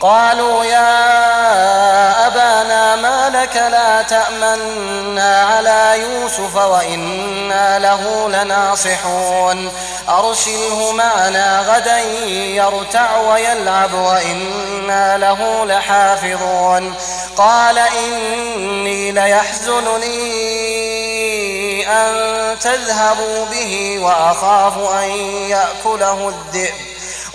قالوا يا أبانا ما لك لا تأمنا على يوسف وإنا له لناصحون. أرسله معنا غدا يرتع ويلعب وإنا له لحافظون. قال إني ليحزنني أن تذهبوا به وأخاف أن يأكله الذئب.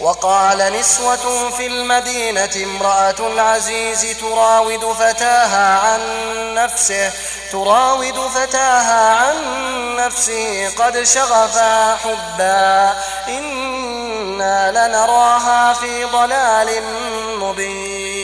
وقال نسوة في المدينة امرأة العزيز تراود فتاها عن نفسه تراود فتاها عن نفسه قد شغفا حبا. إنا لنراها في ضلال مبين.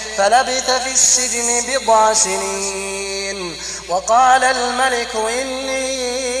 فلبث في السجن بضع سنين وقال الملك إني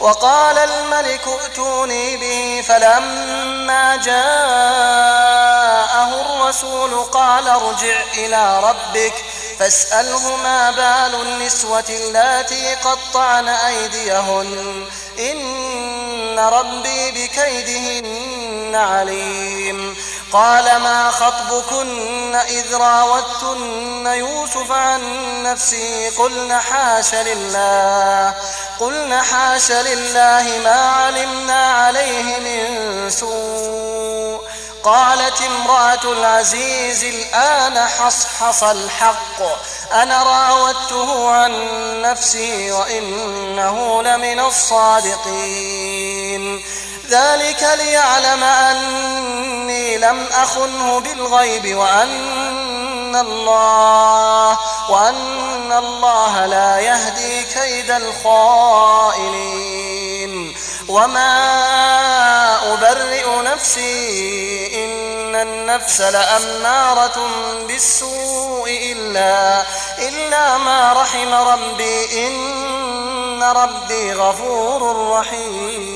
وقال الملك ائتوني به فلما جاءه الرسول قال ارجع إلى ربك فاسأله ما بال النسوة اللاتي قطعن أيديهن. إن ربي بكيدهن عليم. قال ما خطبكن إذ راوتن يوسف عن نفسه قلن حاش لله. قلن حاش لله ما علمنا عليه من سوء. قالت امرأة العزيز الآن حصحص الحق. أنا راودته عن نفسي وإنه لمن الصادقين. ذلك ليعلم أني لم أخنه بالغيب وأن الله وأن الله لا يهدي كيد الخائنين. وما أبرئ نفسي إن النفس لأمارة بالسوء إلا إلا ما رحم ربي. إن ربي غفور رحيم.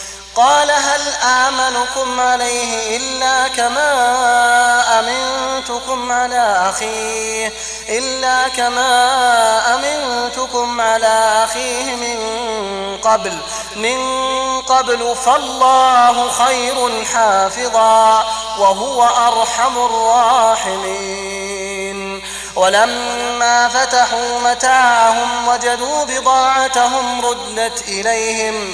قال هل آمنكم عليه إلا كما أمنتكم على أخيه إلا كما أمنتكم على أخيه من قبل من قبل فالله خير حافظا وهو أرحم الراحمين ولما فتحوا متاعهم وجدوا بضاعتهم ردت إليهم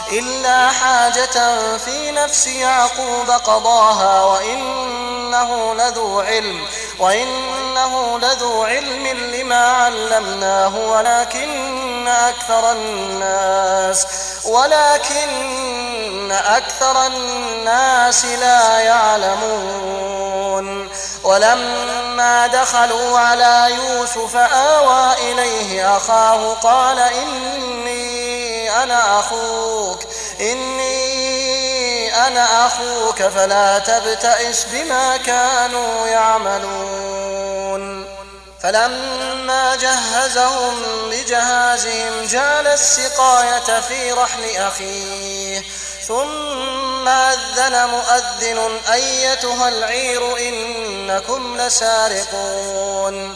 إلا حاجة في نفس يعقوب قضاها وإنه لذو علم وإنه لذو علم لما علمناه ولكن أكثر الناس ولكن أكثر الناس لا يعلمون. ولما دخلوا على يوسف آوى إليه أخاه قال إني أنا أخوك. إني أنا أخوك فلا تبتئس بما كانوا يعملون. فلما جهزهم بجهازهم جعل السقاية في رحل أخيه. ثم أذن مؤذن أيتها العير إنكم لسارقون.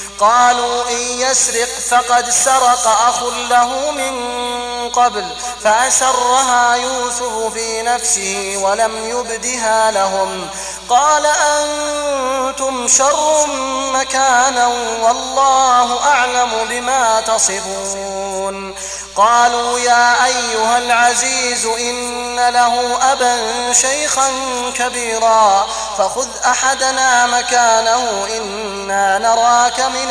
قالوا إن يسرق فقد سرق أخ له من قبل فأسرها يوسف في نفسه ولم يبدها لهم قال أنتم شر مكانا والله أعلم بما تصفون قالوا يا أيها العزيز إن له أبا شيخا كبيرا فخذ أحدنا مكانه إنا نراك من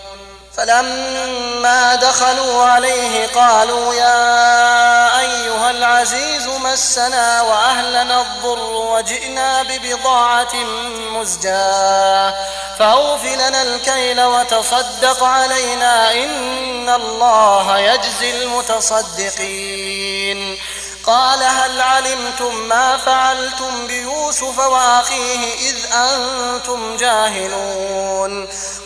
فلما دخلوا عليه قالوا يا أيها العزيز مسنا وأهلنا الضر وجئنا ببضاعة مزجاة فأوف لنا الكيل وتصدق علينا إن الله يجزي المتصدقين. قال هل علمتم ما فعلتم بيوسف وأخيه إذ أنتم جاهلون؟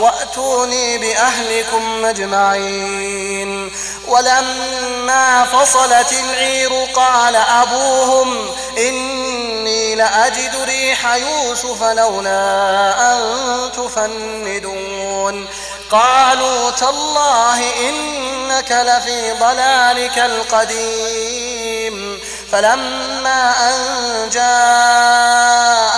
وأتوني بأهلكم مجمعين ولما فصلت العير قال أبوهم إني لأجد ريح يوسف لولا أن تفندون. قالوا تالله إنك لفي ضلالك القديم. فلما أن جاء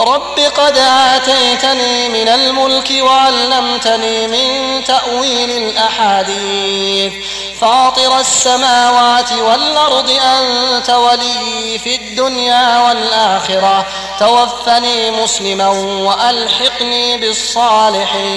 رب قد آتيتني من الملك وعلمتني من تأويل الأحاديث. فاطر السماوات والأرض أنت ولي في الدنيا والآخرة. توفني مسلما وألحقني بالصالحين.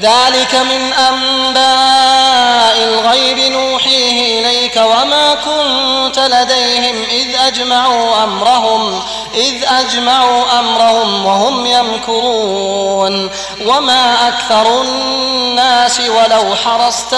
ذلك من أنباء الغيب نوحيه إليك وما كنت لديهم إذ أجمعوا أمرهم. إذ أجمعوا أمرهم وهم يمكرون وما أكثر الناس ولو حرصت